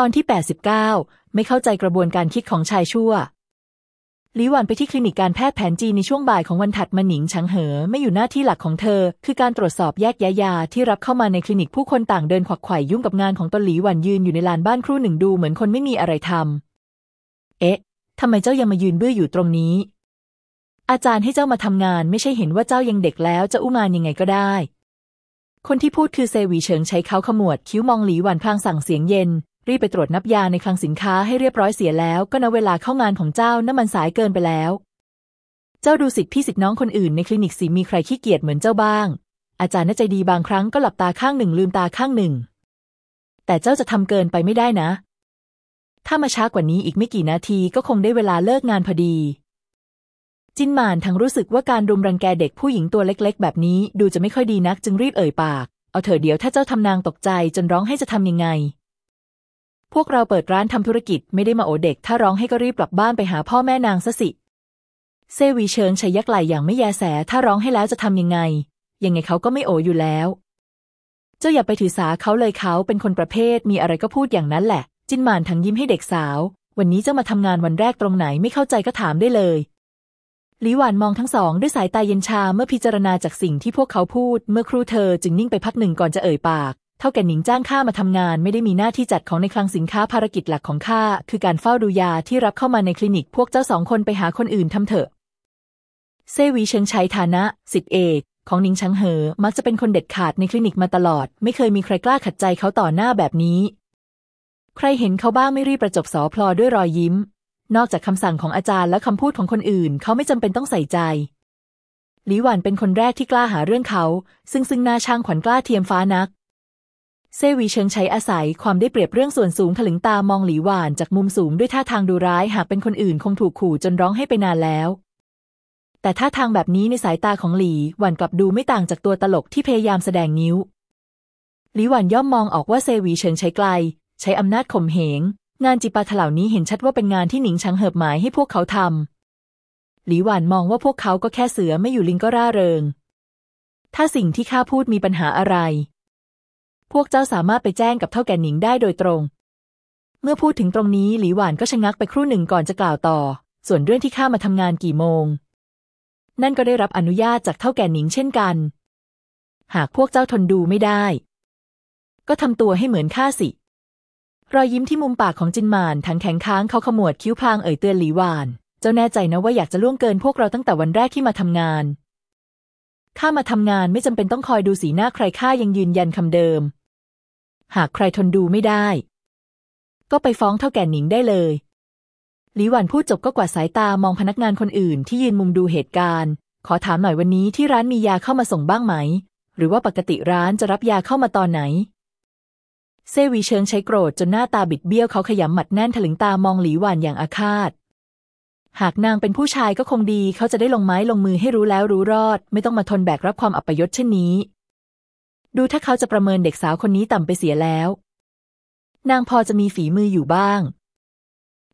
ตอนที่ 89 ไม่เข้าใจกระบวนการคิดของชายชั่วหลีหวันไปที่คลินิกการแพทย์แผนจีนในช่วงบ่ายของวันถัดมาหนิงชังเหอ ไม่อยู่หน้าที่หลักของเธอ คือการตรวจสอบแยกยายาที่รับเข้ามาในคลินิกผู้คนต่างเดินขวักไขว่ยุ่งกับงานของตนหลีหวันยืนอยู่ในลานบ้านครู่หนึ่งดูเหมือนคนไม่มีอะไรทำเอ๊ะทำไมเจ้ายังมายืนเบื้ออยู่ตรงนี้ อาจารย์ให้เจ้ามาทำงาน ไม่ใช่เห็นว่าเจ้ายังเด็กแล้วจะอุ้มานยังไงก็ได้ คนที่พูดคือเซวีเฉิงใช้เขาขมวดคิ้วมองหลีหวันพลางสั่งเสียงเย็น รีบไปตรวจนับยาในคลังสินค้าให้เรียบร้อยเสียแล้ว ก็นเวลาเข้างานของเจ้านั่นมันสายเกินไปแล้ว เจ้าดูสิทธิพี่สิทธิน้องคนอื่นในคลินิกสิมีใครขี้เกียจเหมือนเจ้าบ้าง อาจารย์น่าใจดีบางครั้งก็หลับตาข้างหนึ่งลืมตาข้างหนึ่ง แต่เจ้าจะทำเกินไปไม่ได้นะ ถ้ามาช้ากว่านี้อีกไม่กี่นาทีก็คงได้เวลาเลิกงานพอดี จินหมานทั้งรู้สึกว่าการรุมรังแกเด็กผู้หญิงตัวเล็ก ๆ แบบนี้ดูจะไม่ค่อยดีนักจึงรีบเอ่ยปาก เอาเถอะเดี๋ยวถ้าเจ้าทำนางตกใจจนร้องให้จะทำยังไง พวกเราเปิดร้านทำธุรกิจไม่ได้มาโอเด็ก ถ้าร้องให้ก็รีบกลับบ้านไปหาพ่อแม่นางซะสิเซวีเชิงชัยยักไหลอย่างไม่แยแส ถ้าร้องให้แล้วจะทำยังไง ยังไงเขาก็ไม่โออยู่แล้ว เจ้าอย่าไปถือสาเขาเลยเขาเป็นคนประเภทมีอะไรก็พูดอย่างนั้นแหละ จินหมานทั้งยิ้มให้เด็กสาว วันนี้เจ้ามาทำงานวันแรกตรงไหนไม่เข้าใจก็ถามได้เลยหลีหวานมองทั้งสองด้วยสายตาเย็นชาเมื่อพิจารณาจากสิ่งที่พวกเขาพูด เมื่อครูเธอจึงนิ่งไปพักหนึ่งก่อนจะเอ่ยปาก ท่าแก่หนิงจ้างข้ามาทำงานไม่ได้มีหน้าที่จัดของในคลังสินค้าภารกิจหลักของข้าคือการเฝ้าดูยาที่รับเข้ามาในคลินิกพวกเจ้าสองคนไปหาคนอื่นทำเถอะ เซวีเชิงชัยฐานะสิทธิเอกของหนิงชังเหอ มักจะเป็นคนเด็ดขาดในคลินิกมาตลอด ไม่เคยมีใครกล้าขัดใจเขาต่อหน้าแบบนี้ ใครเห็นเขาบ้างไม่รีบประจบสอพลอด้วยรอยยิ้ม นอกจากคำสั่งของอาจารย์และคำพูดของคนอื่น เขาไม่จำเป็นต้องใส่ใจหลีหวันเป็นคนแรกที่กล้าหาเรื่องเขา ซึ่งซึ่งหน้าช่างขวัญกล้าเทียมฟ้านัก เซวีเชิงใช้อาศัยความได้เปรียบเรื่องส่วนสูงถลึงตามองหลีหวานจากมุมสูงด้วยท่าทางดูร้ายหากเป็นคนอื่นคงถูกขู่จนร้องให้ไปนานแล้ว แต่ท่าทางแบบนี้ในสายตาของหลีหวานกลับดูไม่ต่างจากตัวตลกที่พยายามแสดงนิ้ว หลีหวานย่อมมองออกว่าเซวีเชิงใช้ไกล ใช้อำนาจข่มเหง งานจิปาถเหล่านี้เห็นชัดว่าเป็นงานที่หนิงชังเหิบหมายให้พวกเขาทำหลีหวานมองว่าพวกเขาก็แค่เสือไม่อยู่ลิงก็ร่าเริง ถ้าสิ่งที่ข้าพูดมีปัญหาอะไร พวกเจ้าสามารถไปแจ้งกับเท่าแก่หนิงได้โดยตรง เมื่อพูดถึงตรงนี้หลีหวานก็ชะงักไปครู่หนึ่งก่อนจะกล่าวต่อ ส่วนเรื่องที่ข้ามาทำงานกี่โมง นั่นก็ได้รับอนุญาตจากเท่าแก่หนิงเช่นกัน หากพวกเจ้าทนดูไม่ได้ ก็ทำตัวให้เหมือนข้าสิ รอยยิ้มที่มุมปากของจินหมานทั้งแข็งค้างเขาขมวดคิ้วพลางเอ่ยเตือนหลีหวาน เจ้าแน่ใจนะว่าอยากจะล่วงเกินพวกเราตั้งแต่วันแรกที่มาทำงาน ข้ามาทำงานไม่จำเป็นต้องคอยดูสีหน้าใครข้ายังยืนยันคำเดิม หากใครทนดูไม่ได้ ก็ไปฟ้องเท่าแก่หนิงได้เลยหลีหวันพูดจบก็กวาดสายตามองพนักงานคนอื่นที่ยืนมุมดูเหตุการณ์ ขอถามหน่อยวันนี้ที่ร้านมียาเข้ามาส่งบ้างไหม หรือว่าปกติร้านจะรับยาเข้ามาตอนไหน เซวีเชิงใช้โกรธจนหน้าตาบิดเบี้ยวเขาขยำหมัดแน่นถลึงตามองหลีหวานอย่างอาฆาต หากนางเป็นผู้ชายก็คงดี เขาจะได้ลงไม้ลงมือให้รู้แล้วรู้รอด ไม่ต้องมาทนแบกรับความอัปยศเช่นนี้ ดูถ้าเขาจะประเมินเด็กสาวคนนี้ต่ำไปเสียแล้ว นางพอจะมีฝีมืออยู่บ้าง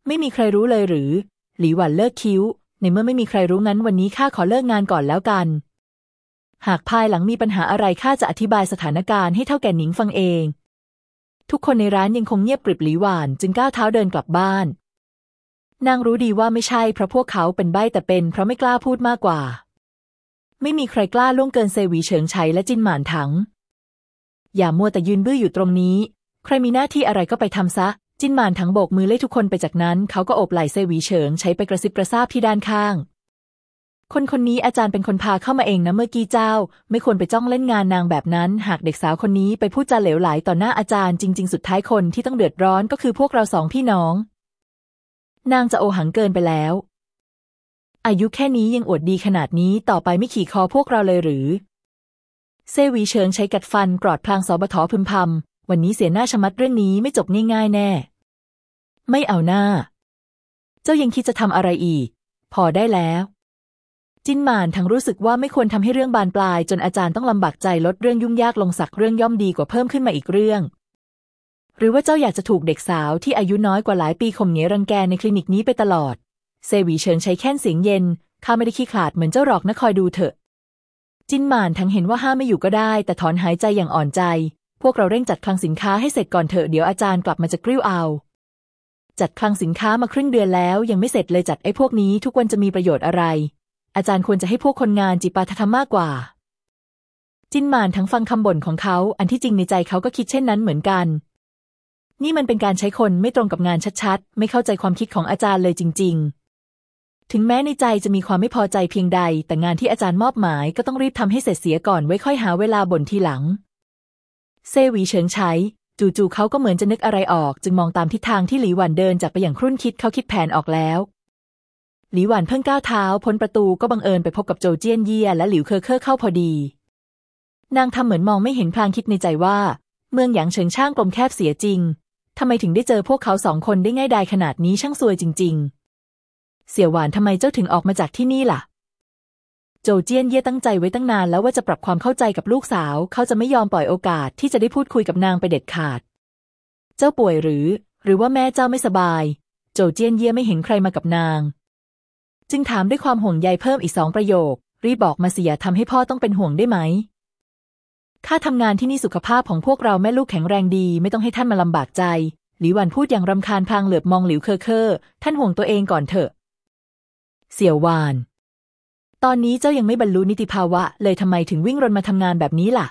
ไม่มีใครรู้เลยหรือ หลีหวันเลิกคิ้ว ในเมื่อไม่มีใครรู้งั้นวันนี้ข้าขอเลิกงานก่อนแล้วกัน หากภายหลังมีปัญหาอะไรข้าจะอธิบายสถานการณ์ให้เท่าแก่หนิงฟังเอง ทุกคนในร้านยังคงเงียบกริบหลีหวานจึงก้าวเท้าเดินกลับบ้าน นางรู้ดีว่าไม่ใช่เพราะพวกเขาเป็นใบ้แต่เป็น เพราะไม่กล้าพูดมากกว่า ไม่มีใครกล้าล่วงเกินเซวีเฉิงชัยและจินหมานถัง อย่ามัวแต่ยืนบื้ออยู่ตรงนี้ ใครมีหน้าที่อะไรก็ไปทำซะ จินหมานทั้งโบกมือเล่ทุกคนไปจากนั้น เขาก็โอบไหล่เซวีเฉิงใช้ไปกระซิบกระซาบที่ด้านข้าง คนคนนี้อาจารย์เป็นคนพาเข้ามาเองนะเมื่อกี้เจ้า ไม่ควรไปจ้องเล่นงานนางแบบนั้น หากเด็กสาวคนนี้ไปพูดจาเหลวไหลต่อหน้าอาจารย์จริง ๆ สุดท้ายคนที่ต้องเดือดร้อนก็คือพวกเราสองพี่น้อง นางจะโอหังเกินไปแล้ว อายุแค่นี้ยังอวดดีขนาดนี้ต่อไปไม่ขี่คอพวกเราเลยหรือ เซวีเชิงใช้กัดฟันกรอดพลางสอบทอพึมพำวันนี้เสียหน้าชะมัดเรื่องนี้ไม่จบง่ายๆแน่ ไม่เอาหน้า เจ้ายังคิดจะทำอะไรอีก พอได้แล้ว จินหมานทั้งรู้สึกว่าไม่ควรทำให้เรื่องบานปลาย จนอาจารย์ต้องลำบากใจลดเรื่องยุ่งยากลงสักเรื่องย่อมดีกว่าเพิ่มขึ้นมาอีกเรื่อง หรือว่าเจ้าอยากจะถูกเด็กสาวที่อายุน้อยกว่าหลายปีข่มเหงรังแกในคลินิกนี้ไปตลอด เซวีเชิงใช้แค่นเสียงเย็น ข้าไม่ได้ขี้ขลาดเหมือนเจ้าหรอกนะคอยดูเถอะ จินหมานทั้งเห็นว่าห้ามไม่อยู่ก็ได้ แต่ถอนหายใจอย่างอ่อนใจ พวกเราเร่งจัดคลังสินค้าให้เสร็จก่อนเถอะเดี๋ยวอาจารย์กลับมาจะกริ้วเอา จัดคลังสินค้ามาครึ่งเดือนแล้ว ยังไม่เสร็จเลยจัดไอ้พวกนี้ทุกวันจะมีประโยชน์อะไร อาจารย์ควรจะให้พวกคนงานจิปาถธรรมมากกว่า จินหมานทั้งฟังคำบ่นของเขา อันที่จริงในใจเขาก็คิดเช่นนั้นเหมือนกัน นี่มันเป็นการใช้คนไม่ตรงกับงานชัดๆ ไม่เข้าใจความคิดของอาจารย์เลยจริง ๆ ถึงแม้ในใจจะมีความไม่พอใจเพียงใด แต่งานที่อาจารย์มอบหมายก็ต้องรีบทำให้เสร็จเสียก่อนไว้ค่อยหาเวลาบ่นทีหลัง เซวีเฉิงใช้จู่ๆเขาก็เหมือนจะนึกอะไรออก จึงมองตามทิศทางที่หลีหวันเดินจากไปอย่างครุ่นคิดเขาคิดแผนออกแล้ว หลีหวันเพิ่งก้าวเท้าพ้นประตูก็บังเอิญไปพบกับโจเจี้ยนเยี่ยและหลิวเคอเคอร์เข้าพอดี นางทำเหมือนมองไม่เห็นพลางคิดในใจว่า เมืองหยางเฉิงช่างกลมแคบเสียจริง ทำไมถึงได้เจอพวกเขาสองคนได้ง่ายดายขนาดนี้ช่างซวยจริง ๆ เสี่ยวหวานทำไมเจ้าถึงออกมาจากที่นี่ล่ะ โจเจี้ยนเย่ตั้งใจไว้ตั้งนานแล้วว่าจะปรับความเข้าใจกับลูกสาว เขาจะไม่ยอมปล่อยโอกาสที่จะได้พูดคุยกับนางไปเด็ดขาด เจ้าป่วยหรือ หรือว่าแม่เจ้าไม่สบาย โจเจี้ยนเย่ไม่เห็นใครมากับนาง จึงถามด้วยความห่วงใยเพิ่มอีกสองประโยค รีบบอกมาเสียทำให้พ่อต้องเป็นห่วงได้ไหม ข้าทำงานที่นี่สุขภาพของพวกเราแม่ลูกแข็งแรงดี ไม่ต้องให้ท่านมาลำบากใจ หลิวหวันพูดอย่างรำคาญพางเหลือบมองหลิวเคอเคอท่านห่วงตัวเองก่อนเถอะ เสี่ยวหวาน ตอนนี้เจ้ายังไม่บรรลุนิติภาวะ เลยทำไมถึงวิ่งรนมาทำงานแบบนี้ล่ะ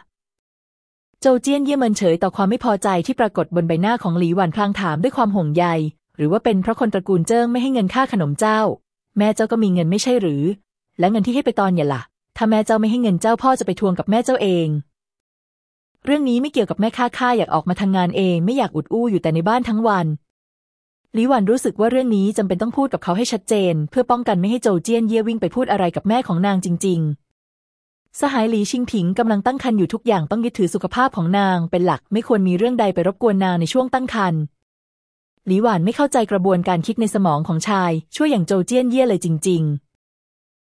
โจเจี้ยนเย่เมินเฉยต่อความไม่พอใจที่ปรากฏบนใบหน้าของหลีหวันพลางถามด้วยความห่วงใย หรือว่าเป็นเพราะคนตระกูลเจิ้งไม่ให้เงินค่าขนมเจ้า แม่เจ้าก็มีเงินไม่ใช่หรือ และเงินที่ให้ไปตอนอย่าล่ะ ถ้าแม่เจ้าไม่ให้เงินเจ้าพ่อจะไปทวงกับแม่เจ้าเอง เรื่องนี้ไม่เกี่ยวกับแม่ข้าข้าอยากออกมาทำงานเองไม่อยากอุดอู้อยู่แต่ในบ้านทั้งวันลิหวันรู้สึกว่าเรื่องนี้จำเป็นต้องพูดกับเขาให้ชัดเจน เพื่อป้องกันไม่ให้โจเจี้ยนเย่วิ่งไปพูดอะไรกับแม่ของนางจริง ๆ สหายหลีชิงผิงกำลังตั้งครรภ์อยู่ทุกอย่างต้องยึดถือสุขภาพของนางเป็นหลักไม่ควรมีเรื่องใดไปรบกวนนางในช่วงตั้งครรภ์หลีหวานไม่เข้าใจกระบวนการคิดในสมองของชาย ช่วยอย่างโจเจี้ยนเย่เลยจริง ๆ